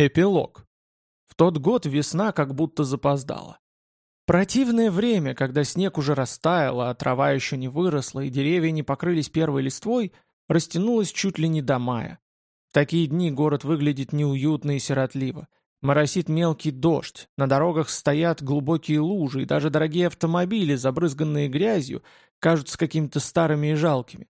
Эпилог. В тот год весна как будто запоздала. Противное время, когда снег уже растаял, а трава еще не выросла и деревья не покрылись первой листвой, растянулось чуть ли не до мая. В такие дни город выглядит неуютно и сиротливо. Моросит мелкий дождь, на дорогах стоят глубокие лужи, и даже дорогие автомобили, забрызганные грязью, кажутся какими-то старыми и жалкими.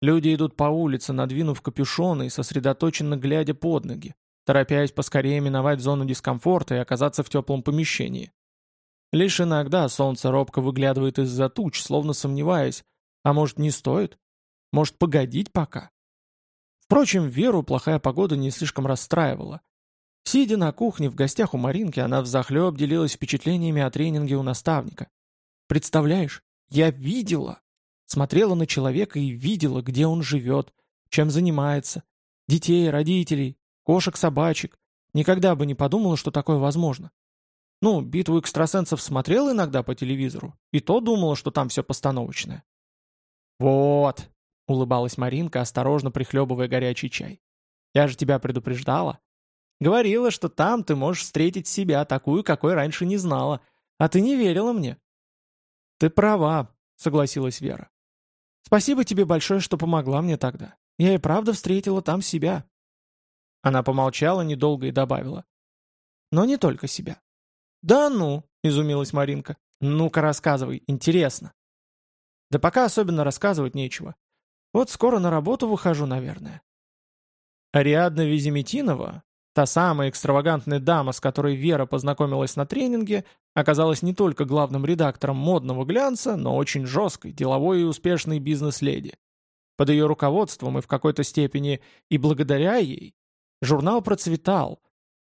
Люди идут по улице, надвинув капюшоны и сосредоточенно глядя под ноги торопясь поскорее миновать зону дискомфорта и оказаться в теплом помещении. Лишь иногда солнце робко выглядывает из-за туч, словно сомневаясь, а может не стоит? Может погодить пока? Впрочем, Веру плохая погода не слишком расстраивала. Сидя на кухне в гостях у Маринки, она взахлеб делилась впечатлениями о тренинге у наставника. «Представляешь, я видела!» Смотрела на человека и видела, где он живет, чем занимается. Детей, родителей, кошек-собачек. Никогда бы не подумала, что такое возможно. Ну, битву экстрасенсов смотрел иногда по телевизору, и то думала, что там все постановочное. «Вот», — улыбалась Маринка, осторожно прихлебывая горячий чай. «Я же тебя предупреждала. Говорила, что там ты можешь встретить себя, такую, какой раньше не знала. А ты не верила мне». «Ты права», — согласилась Вера. «Спасибо тебе большое, что помогла мне тогда. Я и правда встретила там себя. Она помолчала недолго и добавила. «Но не только себя». «Да ну!» — изумилась Маринка. «Ну-ка рассказывай, интересно». «Да пока особенно рассказывать нечего. Вот скоро на работу выхожу, наверное». Ариадна Визиметинова, та самая экстравагантная дама, с которой Вера познакомилась на тренинге, оказалась не только главным редактором модного глянца, но очень жесткой, деловой и успешной бизнес-леди. Под ее руководством и в какой-то степени и благодаря ей Журнал процветал,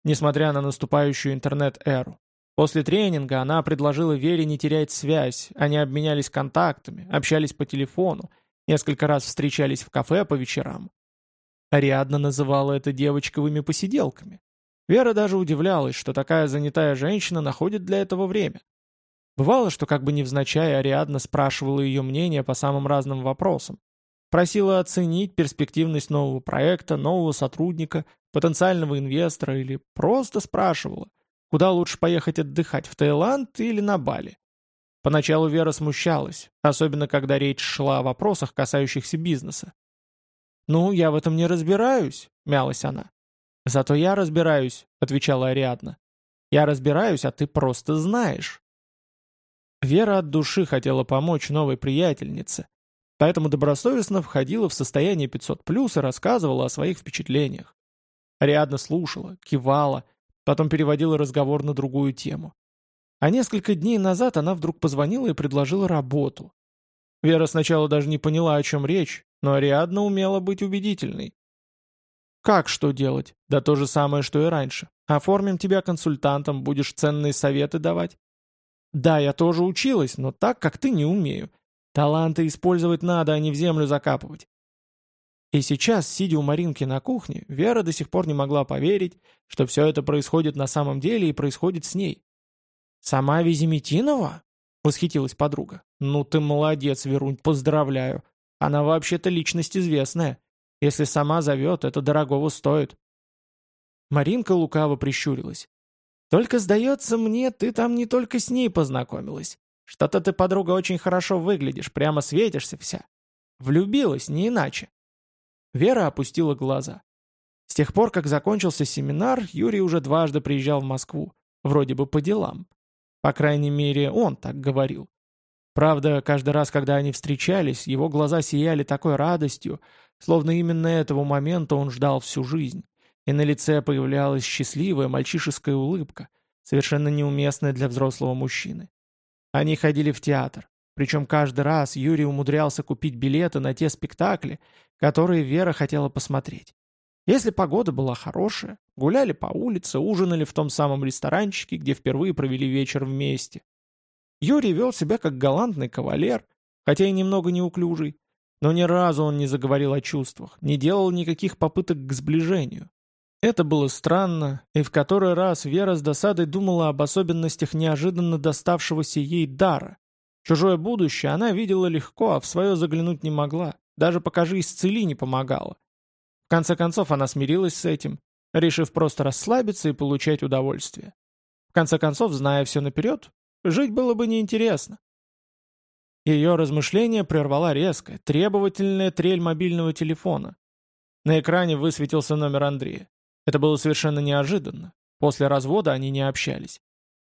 несмотря на наступающую интернет-эру. После тренинга она предложила Вере не терять связь, они обменялись контактами, общались по телефону, несколько раз встречались в кафе по вечерам. Ариадна называла это девочковыми посиделками. Вера даже удивлялась, что такая занятая женщина находит для этого время. Бывало, что как бы невзначай Ариадна спрашивала ее мнение по самым разным вопросам. Просила оценить перспективность нового проекта, нового сотрудника, потенциального инвестора или просто спрашивала, куда лучше поехать отдыхать, в Таиланд или на Бали. Поначалу Вера смущалась, особенно когда речь шла о вопросах, касающихся бизнеса. «Ну, я в этом не разбираюсь», — мялась она. «Зато я разбираюсь», — отвечала Ариадна. «Я разбираюсь, а ты просто знаешь». Вера от души хотела помочь новой приятельнице, поэтому добросовестно входила в состояние 500+, и рассказывала о своих впечатлениях. Ариадна слушала, кивала, потом переводила разговор на другую тему. А несколько дней назад она вдруг позвонила и предложила работу. Вера сначала даже не поняла, о чем речь, но Ариадна умела быть убедительной. «Как что делать? Да то же самое, что и раньше. Оформим тебя консультантом, будешь ценные советы давать». «Да, я тоже училась, но так, как ты, не умею. Таланты использовать надо, а не в землю закапывать. И сейчас, сидя у Маринки на кухне, Вера до сих пор не могла поверить, что все это происходит на самом деле и происходит с ней. «Сама Визимитинова?» — восхитилась подруга. «Ну ты молодец, Верунь, поздравляю. Она вообще-то личность известная. Если сама зовет, это дорогого стоит». Маринка лукаво прищурилась. «Только, сдается мне, ты там не только с ней познакомилась. Что-то ты, подруга, очень хорошо выглядишь, прямо светишься вся. Влюбилась, не иначе. Вера опустила глаза. С тех пор, как закончился семинар, Юрий уже дважды приезжал в Москву, вроде бы по делам. По крайней мере, он так говорил. Правда, каждый раз, когда они встречались, его глаза сияли такой радостью, словно именно этого момента он ждал всю жизнь, и на лице появлялась счастливая мальчишеская улыбка, совершенно неуместная для взрослого мужчины. Они ходили в театр. Причем каждый раз Юрий умудрялся купить билеты на те спектакли, которые Вера хотела посмотреть. Если погода была хорошая, гуляли по улице, ужинали в том самом ресторанчике, где впервые провели вечер вместе. Юрий вел себя как галантный кавалер, хотя и немного неуклюжий, но ни разу он не заговорил о чувствах, не делал никаких попыток к сближению. Это было странно, и в который раз Вера с досадой думала об особенностях неожиданно доставшегося ей дара. Чужое будущее она видела легко, а в свое заглянуть не могла. Даже покажи исцели не помогала. В конце концов она смирилась с этим. решив просто расслабиться и получать удовольствие. В конце концов, зная все наперед, жить было бы неинтересно. Ее размышление прервала резкая, требовательная трель мобильного телефона. На экране высветился номер Андрея. Это было совершенно неожиданно. После развода они не общались.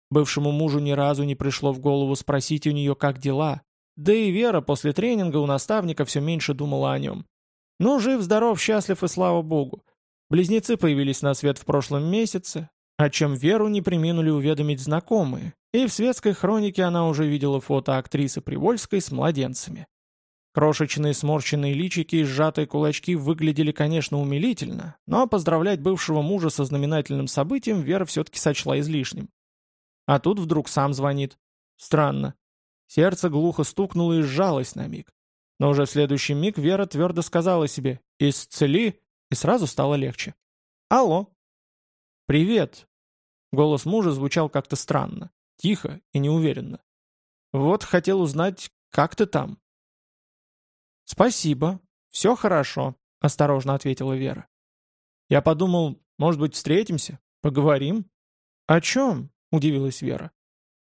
Бывшему мужу ни разу не пришло в голову спросить у нее, как дела. Да и Вера после тренинга у наставника все меньше думала о нем. Ну, жив, здоров, счастлив и слава богу. Близнецы появились на свет в прошлом месяце, о чем Веру не приминули уведомить знакомые, и в светской хронике она уже видела фото актрисы Привольской с младенцами. Крошечные сморщенные личики и сжатые кулачки выглядели, конечно, умилительно, но поздравлять бывшего мужа со знаменательным событием Вера все-таки сочла излишним. А тут вдруг сам звонит. Странно. Сердце глухо стукнуло и сжалось на миг. Но уже в следующий миг Вера твердо сказала себе «Исцели!» и сразу стало легче. «Алло!» «Привет!» Голос мужа звучал как-то странно, тихо и неуверенно. «Вот хотел узнать, как ты там?» «Спасибо. Все хорошо», — осторожно ответила Вера. «Я подумал, может быть, встретимся? Поговорим?» «О чем?» — удивилась Вера.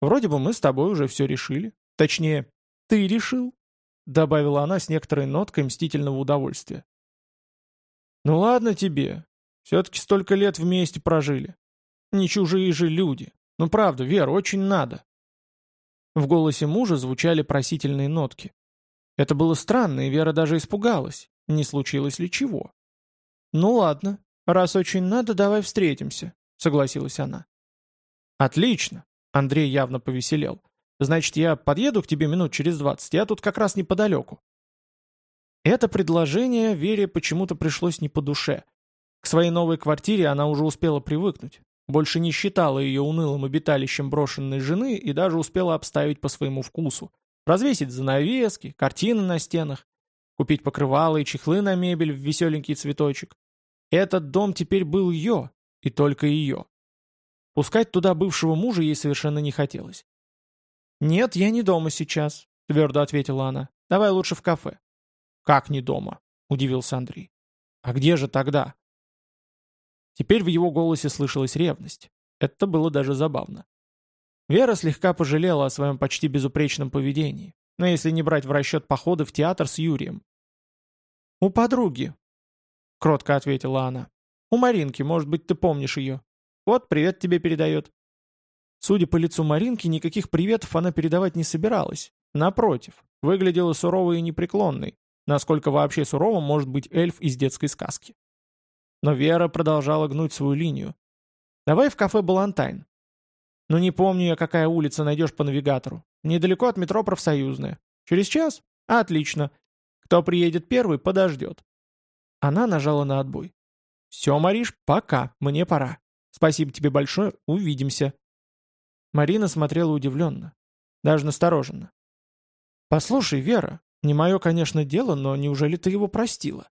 «Вроде бы мы с тобой уже все решили. Точнее, ты решил?» — добавила она с некоторой ноткой мстительного удовольствия. «Ну ладно тебе. Все-таки столько лет вместе прожили. Не чужие же люди. Ну правда, Вера, очень надо». В голосе мужа звучали просительные нотки. Это было странно, и Вера даже испугалась, не случилось ли чего. «Ну ладно, раз очень надо, давай встретимся», — согласилась она. «Отлично», — Андрей явно повеселел. «Значит, я подъеду к тебе минут через двадцать, я тут как раз неподалеку». Это предложение Вере почему-то пришлось не по душе. К своей новой квартире она уже успела привыкнуть, больше не считала ее унылым обиталищем брошенной жены и даже успела обставить по своему вкусу. Развесить занавески, картины на стенах, купить покрывало и чехлы на мебель в веселенький цветочек. Этот дом теперь был ее, и только ее. Пускать туда бывшего мужа ей совершенно не хотелось. «Нет, я не дома сейчас», — твердо ответила она. «Давай лучше в кафе». «Как не дома?» — удивился Андрей. «А где же тогда?» Теперь в его голосе слышалась ревность. Это было даже забавно. Вера слегка пожалела о своем почти безупречном поведении, но если не брать в расчет походы в театр с Юрием. «У подруги», — кротко ответила она. «У Маринки, может быть, ты помнишь ее. Вот, привет тебе передает». Судя по лицу Маринки, никаких приветов она передавать не собиралась. Напротив, выглядела суровой и непреклонной, насколько вообще суровым может быть эльф из детской сказки. Но Вера продолжала гнуть свою линию. «Давай в кафе Балантайн. Ну не помню я, какая улица найдешь по навигатору. Недалеко от метро Профсоюзная. Через час? Отлично. Кто приедет первый, подождет. Она нажала на отбой. «Все, Мариш, пока, мне пора. Спасибо тебе большое, увидимся». Марина смотрела удивленно, даже настороженно. «Послушай, Вера, не мое, конечно, дело, но неужели ты его простила?»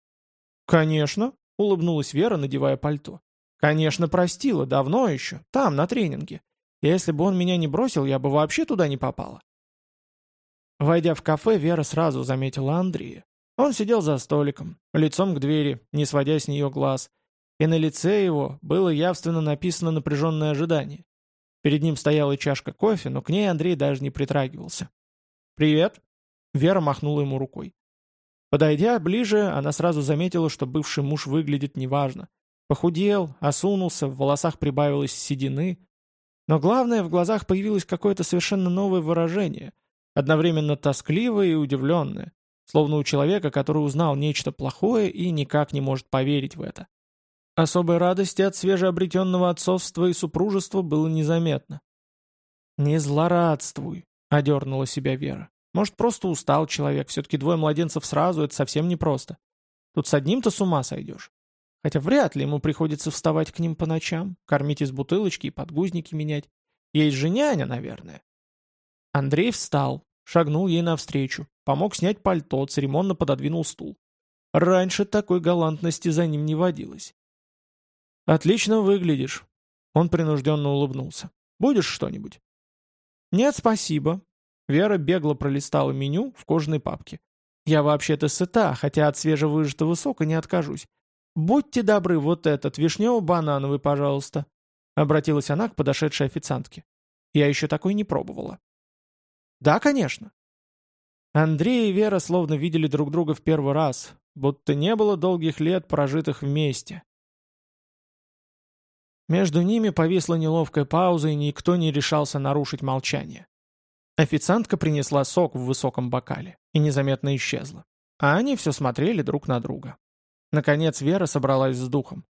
«Конечно», — улыбнулась Вера, надевая пальто. «Конечно, простила, давно еще, там, на тренинге. Если бы он меня не бросил, я бы вообще туда не попала. Войдя в кафе, Вера сразу заметила Андрея. Он сидел за столиком, лицом к двери, не сводя с нее глаз, и на лице его было явственно написано напряженное ожидание. Перед ним стояла чашка кофе, но к ней Андрей даже не притрагивался. «Привет!» Вера махнула ему рукой. Подойдя ближе, она сразу заметила, что бывший муж выглядит неважно. Похудел, осунулся, в волосах прибавилось седины, но главное, в глазах появилось какое-то совершенно новое выражение, одновременно тоскливое и удивленное, словно у человека, который узнал нечто плохое и никак не может поверить в это. Особой радости от свежеобретенного отцовства и супружества было незаметно. «Не злорадствуй», — одернула себя Вера. «Может, просто устал человек, все-таки двое младенцев сразу, это совсем непросто. Тут с одним-то с ума сойдешь. Хотя вряд ли ему приходится вставать к ним по ночам, кормить из бутылочки и подгузники менять. Есть же няня, наверное. Андрей встал, шагнул ей навстречу, помог снять пальто, церемонно пододвинул стул. Раньше такой галантности за ним не водилось. «Отлично выглядишь», — он принужденно улыбнулся. «Будешь что-нибудь?» «Нет, спасибо». Вера бегло пролистала меню в кожаной папке. «Я вообще-то сыта, хотя от свежевыжатого сока не откажусь. Будьте добры, вот этот, вишнево-банановый, пожалуйста», — обратилась она к подошедшей официантке. «Я еще такой не пробовала». «Да, конечно». Андрей и Вера словно видели друг друга в первый раз, будто не было долгих лет, прожитых вместе. Между ними повисла неловкая пауза, и никто не решался нарушить молчание. Официантка принесла сок в высоком бокале и незаметно исчезла. А они все смотрели друг на друга. Наконец Вера собралась с духом.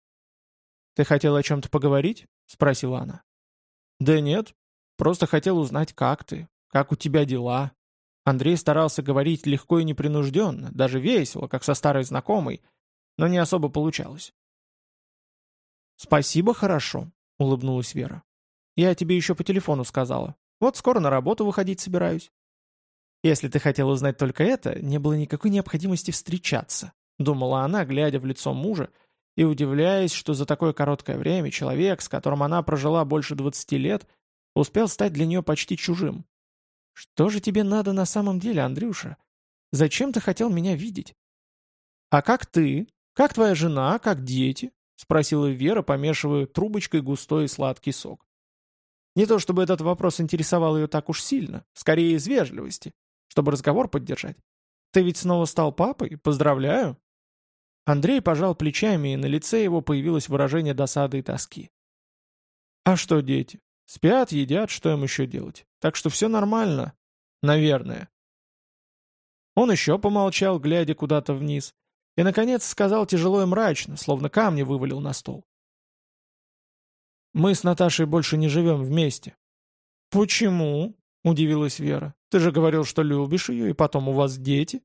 «Ты хотел о чем-то поговорить?» — спросила она. «Да нет, просто хотел узнать, как ты, как у тебя дела». Андрей старался говорить легко и непринужденно, даже весело, как со старой знакомой, но не особо получалось. «Спасибо, хорошо», — улыбнулась Вера. «Я тебе еще по телефону сказала. Вот скоро на работу выходить собираюсь». «Если ты хотел узнать только это, не было никакой необходимости встречаться», — думала она, глядя в лицо мужа, и удивляясь, что за такое короткое время человек, с которым она прожила больше 20 лет, успел стать для нее почти чужим. «Что же тебе надо на самом деле, Андрюша? Зачем ты хотел меня видеть?» «А как ты? Как твоя жена? Как дети?» — спросила Вера, помешивая трубочкой густой и сладкий сок. Не то чтобы этот вопрос интересовал ее так уж сильно, скорее из вежливости, чтобы разговор поддержать. «Ты ведь снова стал папой? Поздравляю!» Андрей пожал плечами, и на лице его появилось выражение досады и тоски. «А что дети? Спят, едят, что им еще делать? Так что все нормально. Наверное». Он еще помолчал, глядя куда-то вниз, и, наконец, сказал тяжело и мрачно, словно камни вывалил на стол. Мы с Наташей больше не живем вместе». «Почему?» — удивилась Вера. «Ты же говорил, что любишь ее, и потом у вас дети».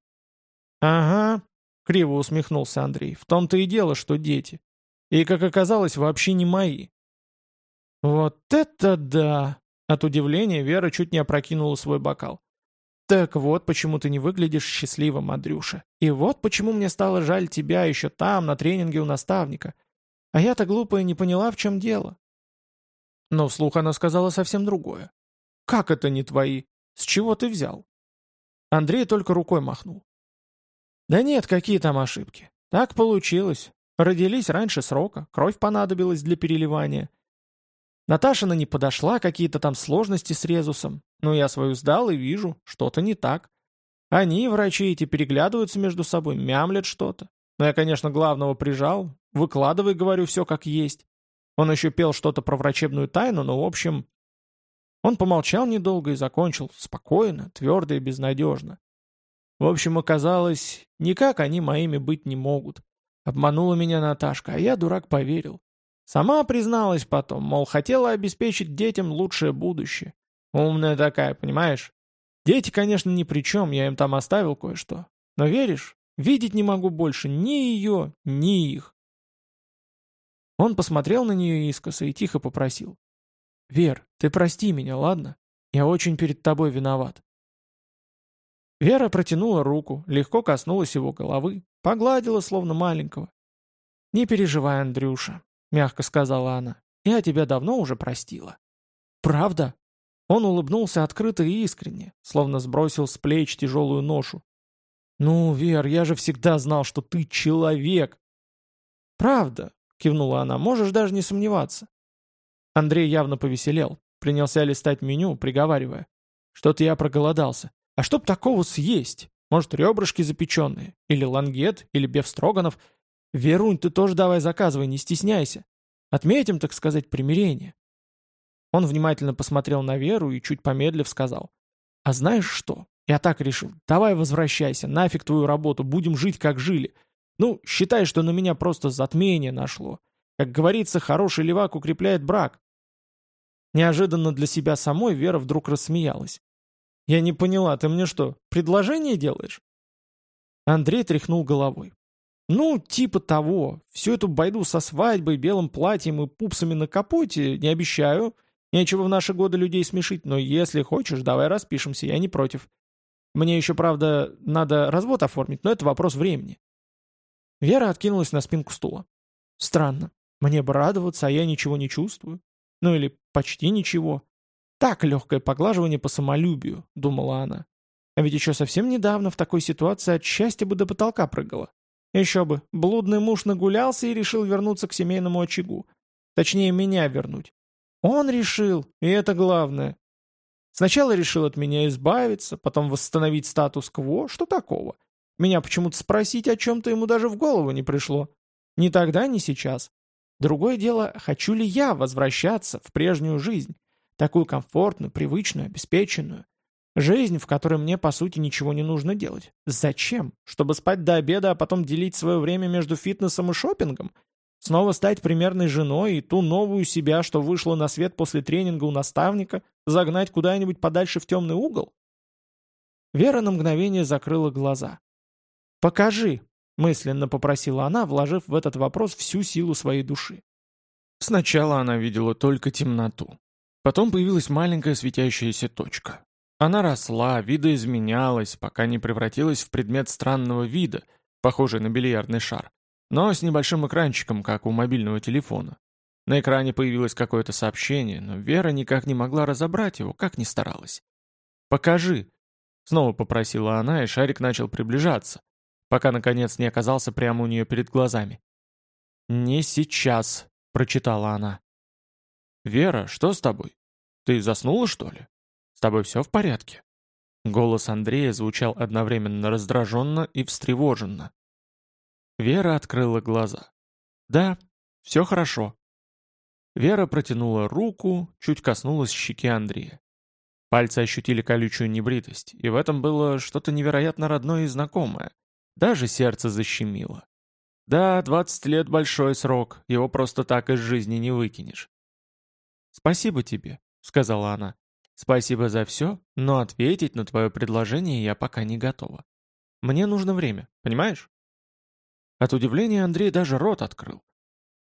«Ага», — криво усмехнулся Андрей. «В том-то и дело, что дети. И, как оказалось, вообще не мои». «Вот это да!» От удивления Вера чуть не опрокинула свой бокал. «Так вот, почему ты не выглядишь счастливым, Андрюша. И вот почему мне стало жаль тебя еще там, на тренинге у наставника. А я-то глупая не поняла, в чем дело. Но вслух она сказала совсем другое. «Как это не твои? С чего ты взял?» Андрей только рукой махнул. «Да нет, какие там ошибки. Так получилось. Родились раньше срока, кровь понадобилась для переливания. Наташина не подошла, какие-то там сложности с резусом. Но я свою сдал и вижу, что-то не так. Они, врачи эти, переглядываются между собой, мямлят что-то. Но я, конечно, главного прижал. Выкладывай, говорю, все как есть. Он еще пел что-то про врачебную тайну, но в общем... Он помолчал недолго и закончил, спокойно, твердо и безнадежно. В общем, оказалось, никак они моими быть не могут. Обманула меня Наташка, а я, дурак, поверил. Сама призналась потом, мол, хотела обеспечить детям лучшее будущее. Умная такая, понимаешь? Дети, конечно, ни при чем, я им там оставил кое-что. Но веришь, видеть не могу больше ни ее, ни их. Он посмотрел на нее искоса и тихо попросил. «Вер, ты прости меня, ладно? Я очень перед тобой виноват». Вера протянула руку, легко коснулась его головы, погладила, словно маленького. «Не переживай, Андрюша», — мягко сказала она. «Я тебя давно уже простила». «Правда?» Он улыбнулся открыто и искренне, словно сбросил с плеч тяжелую ношу. «Ну, Вер, я же всегда знал, что ты человек!» «Правда, кивнула она, можешь даже не сомневаться. Андрей явно повеселел, принялся листать меню, приговаривая. Что-то я проголодался. А чтоб такого съесть? Может, ребрышки запеченные? Или лангет? Или бефстроганов? Верунь, ты тоже давай заказывай, не стесняйся. Отметим, так сказать, примирение. Он внимательно посмотрел на Веру и, чуть помедлив, сказал. «А знаешь что? Я так решил. Давай возвращайся, нафиг твою работу, будем жить, как жили. Ну, считай, что на меня просто затмение нашло. Как говорится, хороший левак укрепляет брак. Неожиданно для себя самой Вера вдруг рассмеялась. «Я не поняла, ты мне что, предложение делаешь?» Андрей тряхнул головой. «Ну, типа того. Всю эту байду со свадьбой, белым платьем и пупсами на капоте не обещаю. Нечего в наши годы людей смешить, но если хочешь, давай распишемся, я не против. Мне еще, правда, надо развод оформить, но это вопрос времени. Вера откинулась на спинку стула. «Странно. Мне бы радоваться, а я ничего не чувствую. Ну или почти ничего. Так легкое поглаживание по самолюбию», — думала она. «А ведь еще совсем недавно в такой ситуации от счастья бы до потолка прыгала. Еще бы, блудный муж нагулялся и решил вернуться к семейному очагу. Точнее, меня вернуть. Он решил, и это главное. Сначала решил от меня избавиться, потом восстановить статус-кво, что такого? Меня почему-то спросить о чем-то ему даже в голову не пришло. Ни тогда, ни сейчас. Другое дело, хочу ли я возвращаться в прежнюю жизнь, такую комфортную, привычную, обеспеченную. Жизнь, в которой мне, по сути, ничего не нужно делать. Зачем? Чтобы спать до обеда, а потом делить свое время между фитнесом и шопингом? Снова стать примерной женой и ту новую себя, что вышла на свет после тренинга у наставника, загнать куда-нибудь подальше в темный угол? Вера на мгновение закрыла глаза. «Покажи», — мысленно попросила она, вложив в этот вопрос всю силу своей души. Сначала она видела только темноту. Потом появилась маленькая светящаяся точка. Она росла, видоизменялась, пока не превратилась в предмет странного вида, похожий на бильярдный шар, но с небольшим экранчиком, как у мобильного телефона. На экране появилось какое-то сообщение, но Вера никак не могла разобрать его, как ни старалась. «Покажи!» — снова попросила она, и шарик начал приближаться, пока, наконец, не оказался прямо у нее перед глазами. «Не сейчас», — прочитала она. «Вера, что с тобой? Ты заснула, что ли? С тобой все в порядке?» Голос Андрея звучал одновременно раздраженно и встревоженно. Вера открыла глаза. «Да, все хорошо». Вера протянула руку, чуть коснулась щеки Андрея. Пальцы ощутили колючую небритость, и в этом было что-то невероятно родное и знакомое. Даже сердце защемило. Да, 20 лет — большой срок, его просто так из жизни не выкинешь. «Спасибо тебе», — сказала она. «Спасибо за все, но ответить на твое предложение я пока не готова. Мне нужно время, понимаешь?» От удивления Андрей даже рот открыл.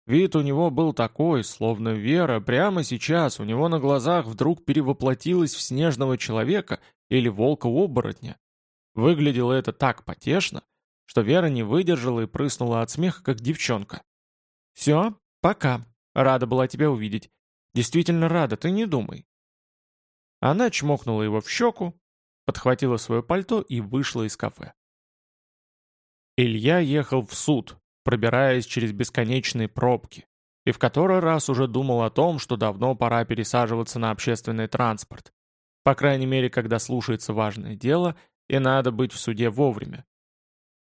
Вид у него был такой, словно Вера прямо сейчас у него на глазах вдруг перевоплотилась в снежного человека или волка-оборотня. Выглядело это так потешно, что Вера не выдержала и прыснула от смеха, как девчонка. «Все, пока. Рада была тебя увидеть. Действительно рада, ты не думай». Она чмокнула его в щеку, подхватила свое пальто и вышла из кафе. Илья ехал в суд, пробираясь через бесконечные пробки, и в который раз уже думал о том, что давно пора пересаживаться на общественный транспорт. По крайней мере, когда слушается важное дело, и надо быть в суде вовремя.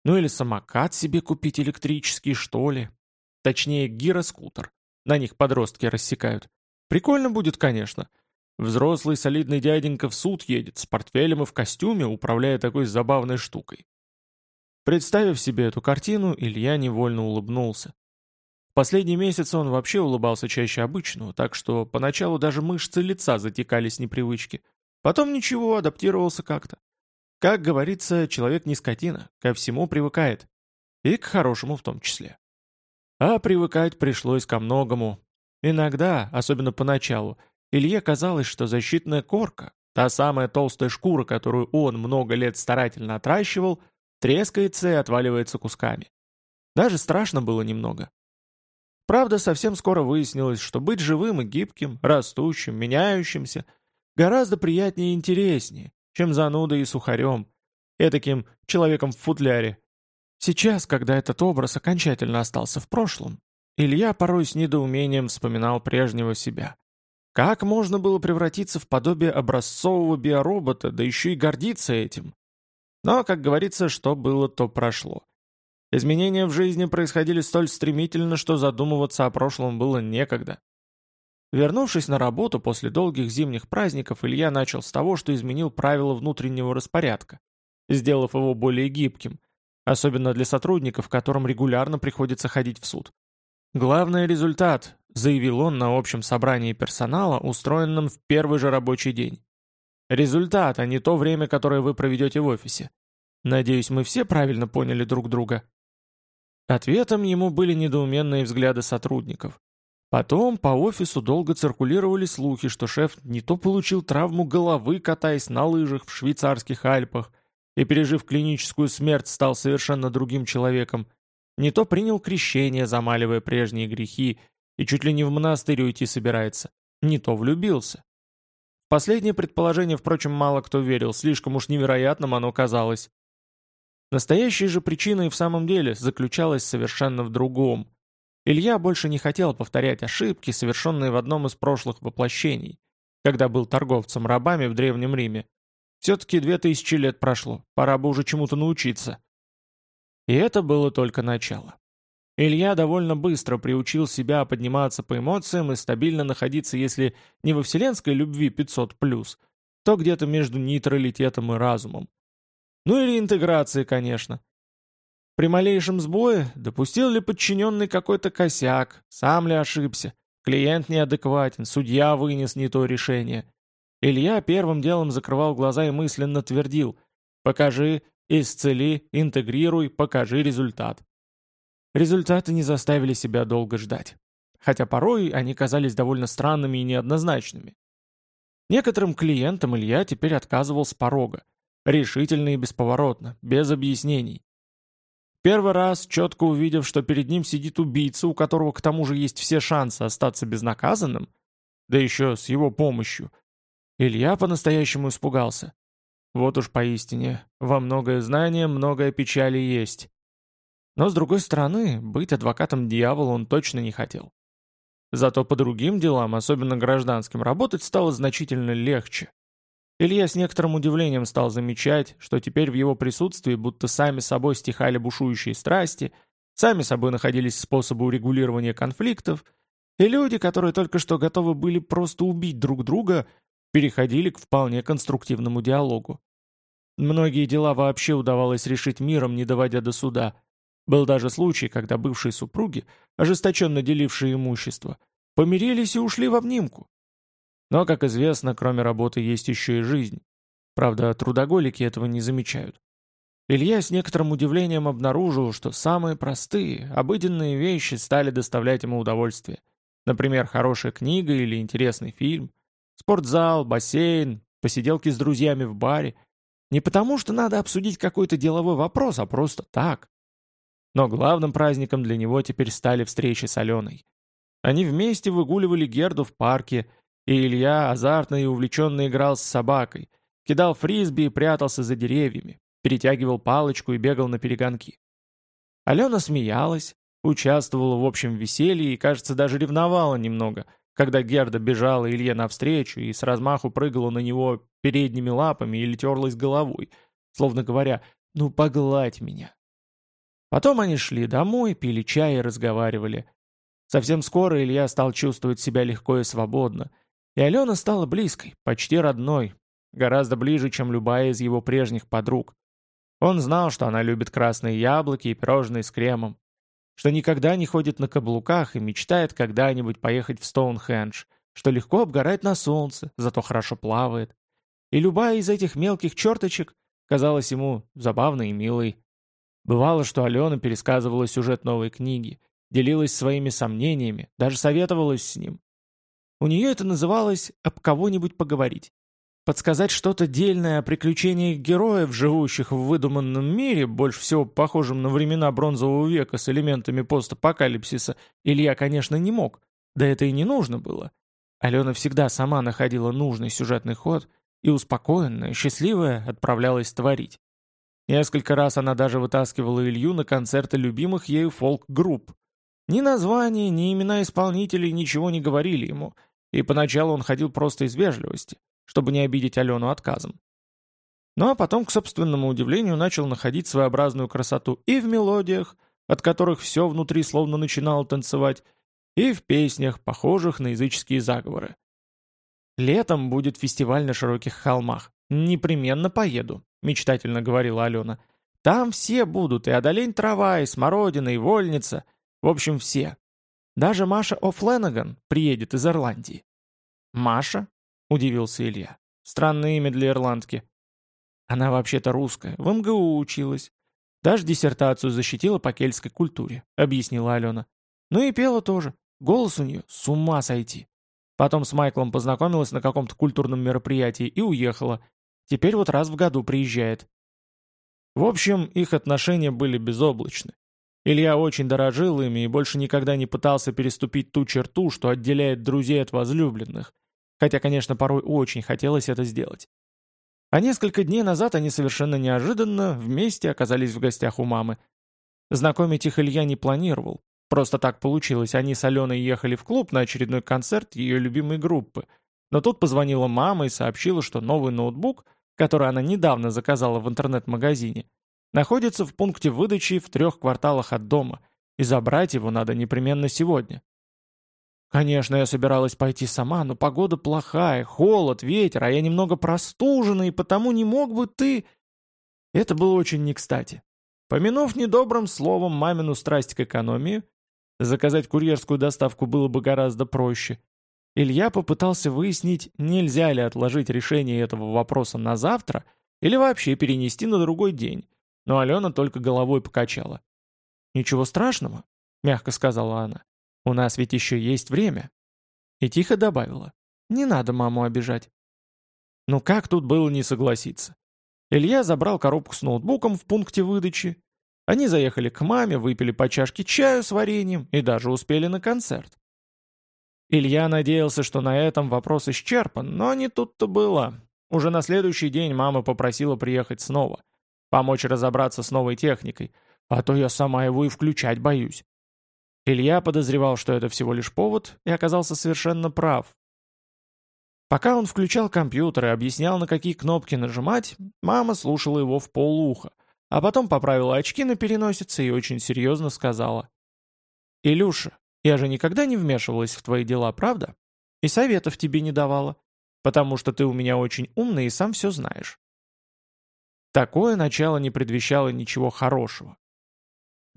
Ну или самокат себе купить электрический, что ли. Точнее, гироскутер. На них подростки рассекают. Прикольно будет, конечно. Взрослый солидный дяденька в суд едет с портфелем и в костюме, управляя такой забавной штукой. Представив себе эту картину, Илья невольно улыбнулся. В последние месяцы он вообще улыбался чаще обычного, так что поначалу даже мышцы лица затекали с непривычки. Потом ничего, адаптировался как-то. Как говорится, человек не скотина, ко всему привыкает. И к хорошему в том числе. А привыкать пришлось ко многому. Иногда, особенно поначалу, Илье казалось, что защитная корка, та самая толстая шкура, которую он много лет старательно отращивал, трескается и отваливается кусками. Даже страшно было немного. Правда, совсем скоро выяснилось, что быть живым и гибким, растущим, меняющимся гораздо приятнее и интереснее, чем занудой и сухарем, этаким человеком в футляре. Сейчас, когда этот образ окончательно остался в прошлом, Илья порой с недоумением вспоминал прежнего себя. Как можно было превратиться в подобие образцового биоробота, да еще и гордиться этим? Но, как говорится, что было, то прошло. Изменения в жизни происходили столь стремительно, что задумываться о прошлом было некогда. Вернувшись на работу после долгих зимних праздников, Илья начал с того, что изменил правила внутреннего распорядка, сделав его более гибким, особенно для сотрудников, которым регулярно приходится ходить в суд. «Главный результат», — заявил он на общем собрании персонала, устроенном в первый же рабочий день. «Результат, а не то время, которое вы проведете в офисе. Надеюсь, мы все правильно поняли друг друга». Ответом ему были недоуменные взгляды сотрудников. Потом по офису долго циркулировали слухи, что шеф не то получил травму головы, катаясь на лыжах в швейцарских Альпах, и, пережив клиническую смерть, стал совершенно другим человеком, не то принял крещение, замаливая прежние грехи, и чуть ли не в монастырь уйти собирается, не то влюбился. Последнее предположение, впрочем, мало кто верил, слишком уж невероятным оно казалось. Настоящая же причина и в самом деле заключалась совершенно в другом. Илья больше не хотел повторять ошибки, совершенные в одном из прошлых воплощений, когда был торговцем рабами в Древнем Риме. Все-таки две тысячи лет прошло, пора бы уже чему-то научиться. И это было только начало. Илья довольно быстро приучил себя подниматься по эмоциям и стабильно находиться, если не во вселенской любви 500+, то где-то между нейтралитетом и разумом. Ну или интеграцией, конечно. При малейшем сбое допустил ли подчиненный какой-то косяк, сам ли ошибся, клиент неадекватен, судья вынес не то решение. Илья первым делом закрывал глаза и мысленно твердил «покажи, исцели, интегрируй, покажи результат». Результаты не заставили себя долго ждать. Хотя порой они казались довольно странными и неоднозначными. Некоторым клиентам Илья теперь отказывал с порога, Решительно и бесповоротно, без объяснений. Первый раз, четко увидев, что перед ним сидит убийца, у которого к тому же есть все шансы остаться безнаказанным, да еще с его помощью, Илья по-настоящему испугался. Вот уж поистине, во многое знание, многое печали есть. Но с другой стороны, быть адвокатом дьявола он точно не хотел. Зато по другим делам, особенно гражданским, работать стало значительно легче. Илья с некоторым удивлением стал замечать, что теперь в его присутствии будто сами собой стихали бушующие страсти, сами собой находились способы урегулирования конфликтов, и люди, которые только что готовы были просто убить друг друга, переходили к вполне конструктивному диалогу. Многие дела вообще удавалось решить миром, не доводя до суда. Был даже случай, когда бывшие супруги, ожесточенно делившие имущество, помирились и ушли в обнимку. Но, как известно, кроме работы есть еще и жизнь. Правда, трудоголики этого не замечают. Илья с некоторым удивлением обнаружил, что самые простые, обыденные вещи стали доставлять ему удовольствие. Например, хорошая книга или интересный фильм, спортзал, бассейн, посиделки с друзьями в баре. Не потому, что надо обсудить какой-то деловой вопрос, а просто так. Но главным праздником для него теперь стали встречи с Аленой. Они вместе выгуливали Герду в парке, и Илья азартно и увлеченно играл с собакой, кидал фрисби и прятался за деревьями, перетягивал палочку и бегал на перегонки. Алена смеялась, участвовала в общем веселье и, кажется, даже ревновала немного, когда Герда бежала Илье навстречу и с размаху прыгала на него передними лапами или терлась головой, словно говоря «ну погладь меня». Потом они шли домой, пили чай и разговаривали. Совсем скоро Илья стал чувствовать себя легко и свободно, и Алена стала близкой, почти родной, гораздо ближе, чем любая из его прежних подруг. Он знал, что она любит красные яблоки и пирожные с кремом, что никогда не ходит на каблуках и мечтает когда-нибудь поехать в Стоунхендж, что легко обгорает на солнце, зато хорошо плавает. И любая из этих мелких черточек казалась ему забавной и милой. Бывало, что Алена пересказывала сюжет новой книги, делилась своими сомнениями, даже советовалась с ним. У нее это называлось «об кого-нибудь поговорить». Подсказать что-то дельное о приключениях героев, живущих в выдуманном мире, больше всего похожем на времена бронзового века с элементами постапокалипсиса, Илья, конечно, не мог. Да это и не нужно было. Алена всегда сама находила нужный сюжетный ход и, успокоенная, счастливая, отправлялась творить. Несколько раз она даже вытаскивала Илью на концерты любимых ею фолк-групп. Ни названия, ни имена исполнителей ничего не говорили ему – и поначалу он ходил просто из вежливости, чтобы не обидеть Алену отказом. Ну а потом, к собственному удивлению, начал находить своеобразную красоту и в мелодиях, от которых все внутри словно начинало танцевать, и в песнях, похожих на языческие заговоры. «Летом будет фестиваль на широких холмах. Непременно поеду», — мечтательно говорила Алена. «Там все будут, и одолень трава, и смородина, и вольница. В общем, все. Даже Маша О'Фленаган приедет из Ирландии». «Маша?» — удивился Илья. «Странное имя для ирландки». «Она вообще-то русская, в МГУ училась. Даже диссертацию защитила по кельтской культуре», — объяснила Алена. «Ну и пела тоже. Голос у нее с ума сойти». Потом с Майклом познакомилась на каком-то культурном мероприятии и уехала. Теперь вот раз в году приезжает. В общем, их отношения были безоблачны. Илья очень дорожил ими и больше никогда не пытался переступить ту черту, что отделяет друзей от возлюбленных, хотя, конечно, порой очень хотелось это сделать. А несколько дней назад они совершенно неожиданно вместе оказались в гостях у мамы. Знакомить их Илья не планировал. Просто так получилось, они с Аленой ехали в клуб на очередной концерт ее любимой группы. Но тут позвонила мама и сообщила, что новый ноутбук, который она недавно заказала в интернет-магазине, находится в пункте выдачи в трех кварталах от дома, и забрать его надо непременно сегодня. Конечно, я собиралась пойти сама, но погода плохая, холод, ветер, а я немного простужена, и потому не мог бы ты... Это было очень не кстати. Помянув недобрым словом мамину страсть к экономии, заказать курьерскую доставку было бы гораздо проще. Илья попытался выяснить, нельзя ли отложить решение этого вопроса на завтра или вообще перенести на другой день, но Алена только головой покачала. «Ничего страшного», — мягко сказала она. У нас ведь еще есть время». И тихо добавила. «Не надо маму обижать». Ну как тут было не согласиться? Илья забрал коробку с ноутбуком в пункте выдачи. Они заехали к маме, выпили по чашке чаю с вареньем и даже успели на концерт. Илья надеялся, что на этом вопрос исчерпан, но не тут-то было. Уже на следующий день мама попросила приехать снова, помочь разобраться с новой техникой, а то я сама его и включать боюсь. Илья подозревал, что это всего лишь повод, и оказался совершенно прав. Пока он включал компьютер и объяснял, на какие кнопки нажимать, мама слушала его в полуха, а потом поправила очки на переносице и очень серьезно сказала. «Илюша, я же никогда не вмешивалась в твои дела, правда? И советов тебе не давала, потому что ты у меня очень умный и сам все знаешь». Такое начало не предвещало ничего хорошего.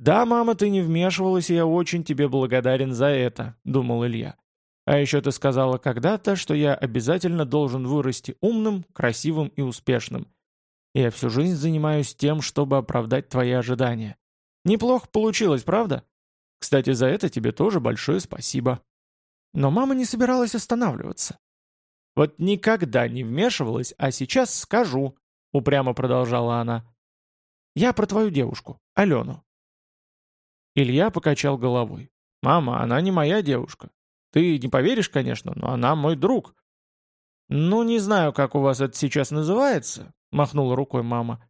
«Да, мама, ты не вмешивалась, и я очень тебе благодарен за это», — думал Илья. «А еще ты сказала когда-то, что я обязательно должен вырасти умным, красивым и успешным. Я всю жизнь занимаюсь тем, чтобы оправдать твои ожидания. Неплохо получилось, правда? Кстати, за это тебе тоже большое спасибо». Но мама не собиралась останавливаться. «Вот никогда не вмешивалась, а сейчас скажу», — упрямо продолжала она. «Я про твою девушку, Алену. Илья покачал головой. «Мама, она не моя девушка. Ты не поверишь, конечно, но она мой друг». «Ну, не знаю, как у вас это сейчас называется», — махнула рукой мама.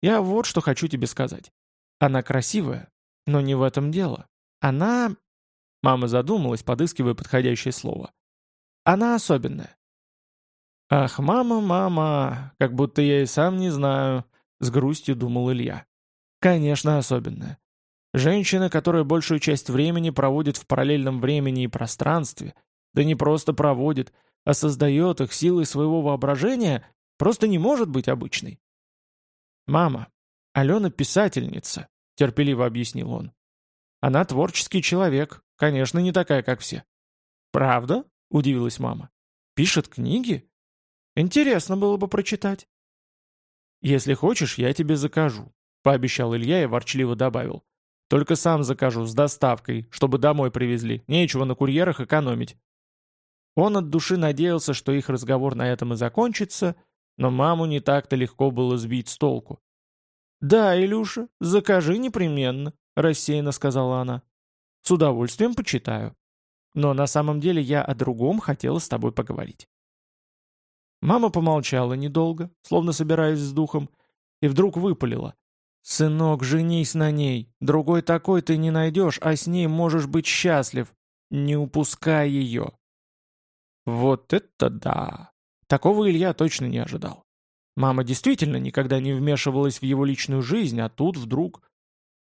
«Я вот что хочу тебе сказать. Она красивая, но не в этом дело. Она...» Мама задумалась, подыскивая подходящее слово. «Она особенная». «Ах, мама, мама, как будто я и сам не знаю», — с грустью думал Илья. «Конечно, особенная. Женщина, которая большую часть времени проводит в параллельном времени и пространстве, да не просто проводит, а создает их силой своего воображения, просто не может быть обычной. «Мама, Алена писательница», — терпеливо объяснил он. «Она творческий человек, конечно, не такая, как все». «Правда?» — удивилась мама. «Пишет книги? Интересно было бы прочитать». «Если хочешь, я тебе закажу», — пообещал Илья и ворчливо добавил. Только сам закажу, с доставкой, чтобы домой привезли. Нечего на курьерах экономить». Он от души надеялся, что их разговор на этом и закончится, но маму не так-то легко было сбить с толку. «Да, Илюша, закажи непременно», — рассеянно сказала она. «С удовольствием почитаю. Но на самом деле я о другом хотела с тобой поговорить». Мама помолчала недолго, словно собираясь с духом, и вдруг выпалила. «Сынок, женись на ней. Другой такой ты не найдешь, а с ней можешь быть счастлив. Не упускай ее». Вот это да! Такого Илья точно не ожидал. Мама действительно никогда не вмешивалась в его личную жизнь, а тут вдруг...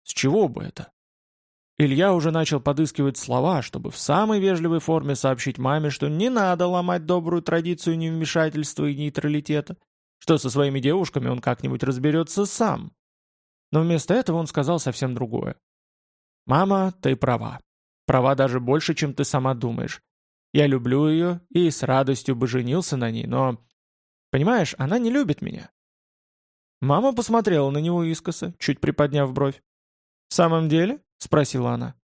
С чего бы это? Илья уже начал подыскивать слова, чтобы в самой вежливой форме сообщить маме, что не надо ломать добрую традицию невмешательства и нейтралитета, что со своими девушками он как-нибудь разберется сам. Но вместо этого он сказал совсем другое. «Мама, ты права. Права даже больше, чем ты сама думаешь. Я люблю ее и с радостью бы женился на ней, но... Понимаешь, она не любит меня». Мама посмотрела на него искоса, чуть приподняв бровь. «В самом деле?» — спросила она.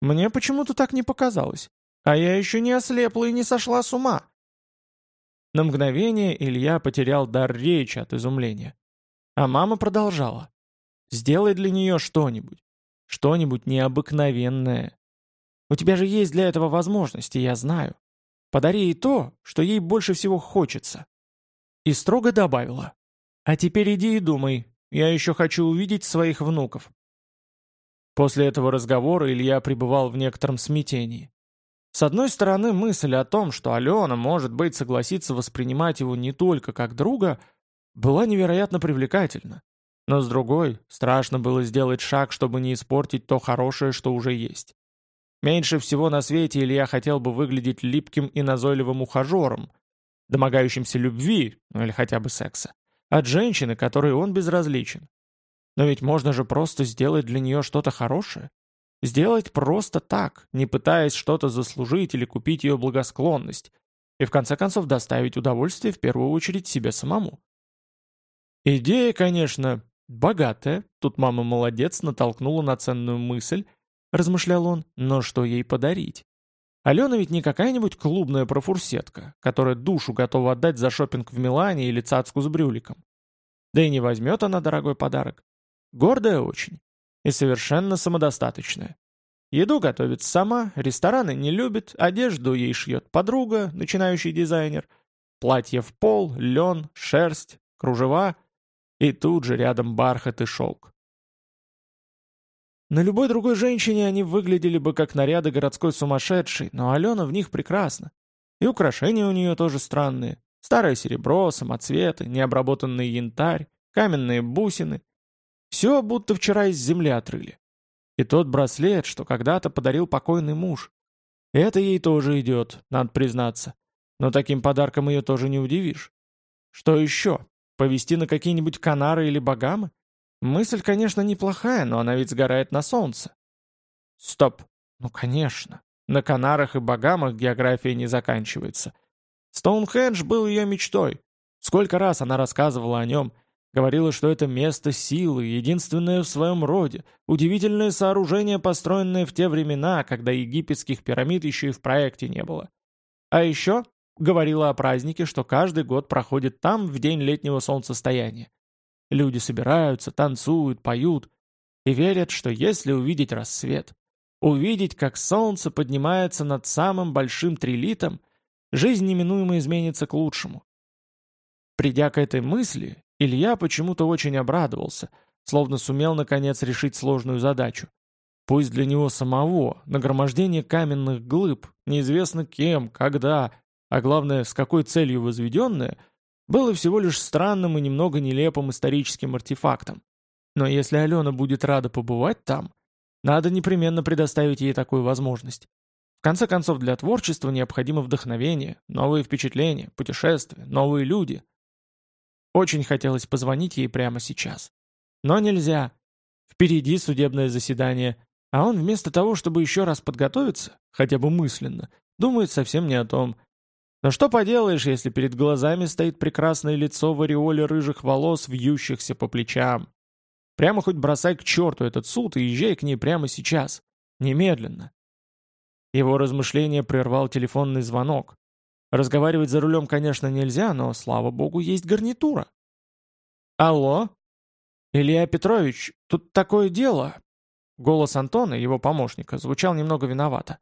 «Мне почему-то так не показалось. А я еще не ослепла и не сошла с ума». На мгновение Илья потерял дар речи от изумления. А мама продолжала. Сделай для нее что-нибудь. Что-нибудь необыкновенное. У тебя же есть для этого возможности, я знаю. Подари ей то, что ей больше всего хочется. И строго добавила. «А теперь иди и думай. Я еще хочу увидеть своих внуков». После этого разговора Илья пребывал в некотором смятении. С одной стороны, мысль о том, что Алена, может быть, согласится воспринимать его не только как друга, была невероятно привлекательна. Но с другой, страшно было сделать шаг, чтобы не испортить то хорошее, что уже есть. Меньше всего на свете Илья хотел бы выглядеть липким и назойливым ухажером, домогающимся любви, ну или хотя бы секса, от женщины, которой он безразличен. Но ведь можно же просто сделать для нее что-то хорошее. Сделать просто так, не пытаясь что-то заслужить или купить ее благосклонность, и в конце концов доставить удовольствие в первую очередь себе самому. Идея, конечно, богатая, тут мама молодец, натолкнула на ценную мысль, размышлял он, но что ей подарить? Алена ведь не какая-нибудь клубная профурсетка, которая душу готова отдать за шопинг в Милане или цацку с брюликом. Да и не возьмет она дорогой подарок. Гордая очень. И совершенно самодостаточная. Еду готовит сама, рестораны не любит, одежду ей шьет подруга, начинающий дизайнер. Платье в пол, лен, шерсть, кружева. И тут же рядом бархат и шелк. На любой другой женщине они выглядели бы как наряды городской сумасшедшей, но Алена в них прекрасна. И украшения у нее тоже странные. Старое серебро, самоцветы, необработанный янтарь, каменные бусины. Все будто вчера из земли отрыли. И тот браслет, что когда-то подарил покойный муж. Это ей тоже идет, надо признаться. Но таким подарком ее тоже не удивишь. Что еще? Повести на какие-нибудь Канары или Багамы? Мысль, конечно, неплохая, но она ведь сгорает на солнце. Стоп. Ну, конечно. На Канарах и Багамах география не заканчивается. Стоунхендж был ее мечтой. Сколько раз она рассказывала о нем, говорила, что это место силы, единственное в своем роде, удивительное сооружение, построенное в те времена, когда египетских пирамид еще и в проекте не было. А еще говорила о празднике, что каждый год проходит там в день летнего солнцестояния. Люди собираются, танцуют, поют и верят, что если увидеть рассвет, увидеть, как солнце поднимается над самым большим трилитом, жизнь неминуемо изменится к лучшему. Придя к этой мысли, Илья почему-то очень обрадовался, словно сумел наконец решить сложную задачу. Пусть для него самого нагромождение каменных глыб, неизвестно кем, когда, а главное, с какой целью возведенное, было всего лишь странным и немного нелепым историческим артефактом. Но если Алена будет рада побывать там, надо непременно предоставить ей такую возможность. В конце концов, для творчества необходимо вдохновение, новые впечатления, путешествия, новые люди. Очень хотелось позвонить ей прямо сейчас. Но нельзя. Впереди судебное заседание, а он вместо того, чтобы еще раз подготовиться, хотя бы мысленно, думает совсем не о том. Но что поделаешь, если перед глазами стоит прекрасное лицо в ореоле рыжих волос, вьющихся по плечам? Прямо хоть бросай к черту этот суд и езжай к ней прямо сейчас. Немедленно. Его размышления прервал телефонный звонок. Разговаривать за рулем, конечно, нельзя, но, слава богу, есть гарнитура. «Алло? Илья Петрович, тут такое дело...» Голос Антона, его помощника, звучал немного виновато.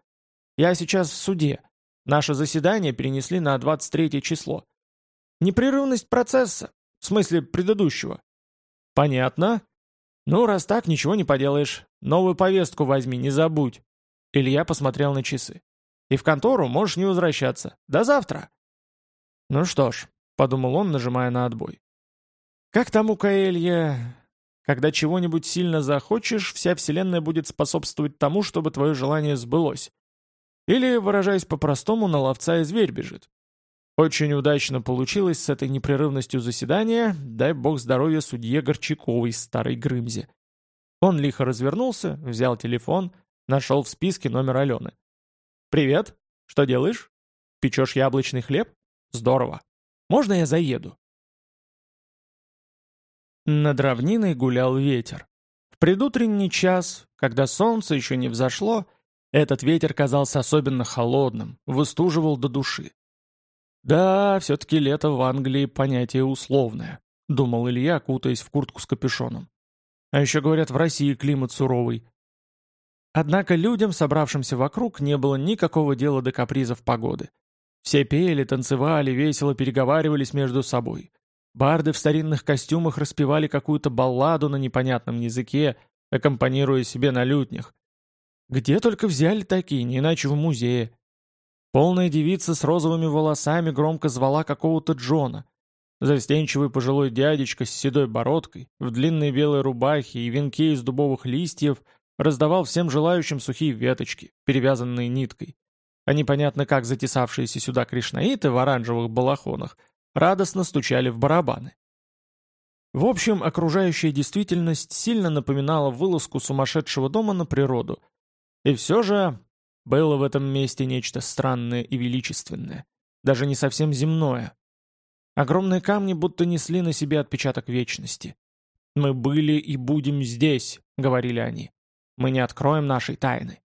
«Я сейчас в суде. Наше заседание перенесли на 23 число. Непрерывность процесса, в смысле предыдущего». «Понятно. Ну, раз так, ничего не поделаешь. Новую повестку возьми, не забудь». Илья посмотрел на часы. «И в контору можешь не возвращаться. До завтра!» «Ну что ж», — подумал он, нажимая на отбой. «Как там у Каэлья? Когда чего-нибудь сильно захочешь, вся вселенная будет способствовать тому, чтобы твое желание сбылось. Или, выражаясь по-простому, на ловца и зверь бежит. Очень удачно получилось с этой непрерывностью заседания, дай бог здоровья судье Горчаковой, старой Грымзе. Он лихо развернулся, взял телефон, Нашел в списке номер Алены. «Привет. Что делаешь? Печешь яблочный хлеб? Здорово. Можно я заеду?» Над равниной гулял ветер. В предутренний час, когда солнце еще не взошло, этот ветер казался особенно холодным, выстуживал до души. «Да, все-таки лето в Англии понятие условное», — думал Илья, кутаясь в куртку с капюшоном. «А еще, говорят, в России климат суровый. Однако людям, собравшимся вокруг, не было никакого дела до капризов погоды. Все пели, танцевали, весело переговаривались между собой. Барды в старинных костюмах распевали какую-то балладу на непонятном языке, аккомпанируя себе на лютнях. Где только взяли такие, не иначе в музее. Полная девица с розовыми волосами громко звала какого-то Джона. Застенчивый пожилой дядечка с седой бородкой, в длинной белой рубахе и венке из дубовых листьев раздавал всем желающим сухие веточки, перевязанные ниткой. А непонятно как затесавшиеся сюда кришнаиты в оранжевых балахонах радостно стучали в барабаны. В общем, окружающая действительность сильно напоминала вылазку сумасшедшего дома на природу. И все же было в этом месте нечто странное и величественное, даже не совсем земное. Огромные камни будто несли на себе отпечаток вечности. «Мы были и будем здесь», — говорили они. «Мы не откроем нашей тайны».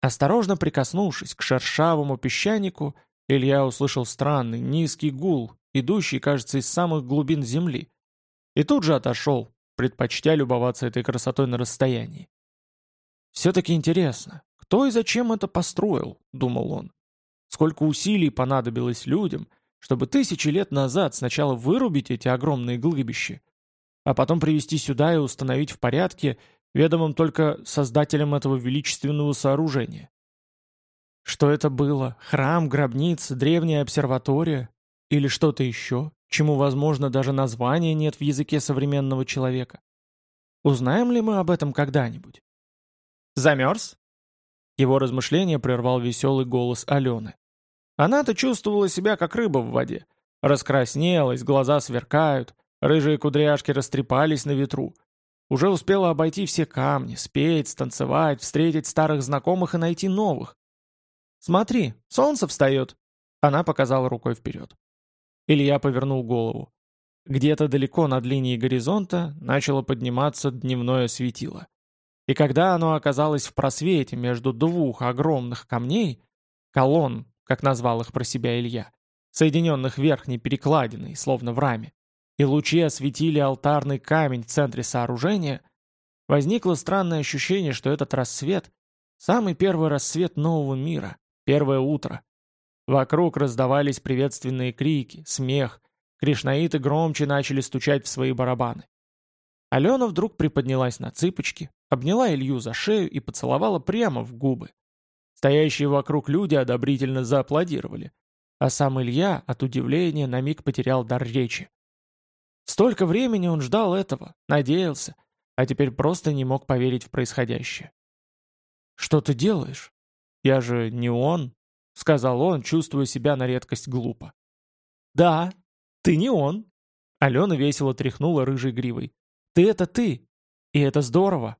Осторожно прикоснувшись к шершавому песчанику, Илья услышал странный, низкий гул, идущий, кажется, из самых глубин земли. И тут же отошел, предпочтя любоваться этой красотой на расстоянии. «Все-таки интересно, кто и зачем это построил?» — думал он. «Сколько усилий понадобилось людям, чтобы тысячи лет назад сначала вырубить эти огромные глыбища, а потом привести сюда и установить в порядке, ведомым только создателем этого величественного сооружения. Что это было? Храм, гробница, древняя обсерватория? Или что-то еще, чему, возможно, даже названия нет в языке современного человека? Узнаем ли мы об этом когда-нибудь? «Замерз?» Его размышление прервал веселый голос Алены. Она-то чувствовала себя как рыба в воде. Раскраснелась, глаза сверкают, рыжие кудряшки растрепались на ветру. Уже успела обойти все камни, спеть, станцевать, встретить старых знакомых и найти новых. «Смотри, солнце встает!» Она показала рукой вперед. Илья повернул голову. Где-то далеко над линией горизонта начало подниматься дневное светило. И когда оно оказалось в просвете между двух огромных камней, колонн, как назвал их про себя Илья, соединенных верхней перекладиной, словно в раме, и лучи осветили алтарный камень в центре сооружения, возникло странное ощущение, что этот рассвет — самый первый рассвет нового мира, Первое утро. Вокруг раздавались приветственные крики, смех. Кришнаиты громче начали стучать в свои барабаны. Алена вдруг приподнялась на цыпочки, обняла Илью за шею и поцеловала прямо в губы. Стоящие вокруг люди одобрительно зааплодировали, а сам Илья от удивления на миг потерял дар речи. Столько времени он ждал этого, надеялся, а теперь просто не мог поверить в происходящее. «Что ты делаешь?» «Я же не он», — сказал он, чувствуя себя на редкость глупо. «Да, ты не он», — Алена весело тряхнула рыжей гривой. «Ты — это ты, и это здорово».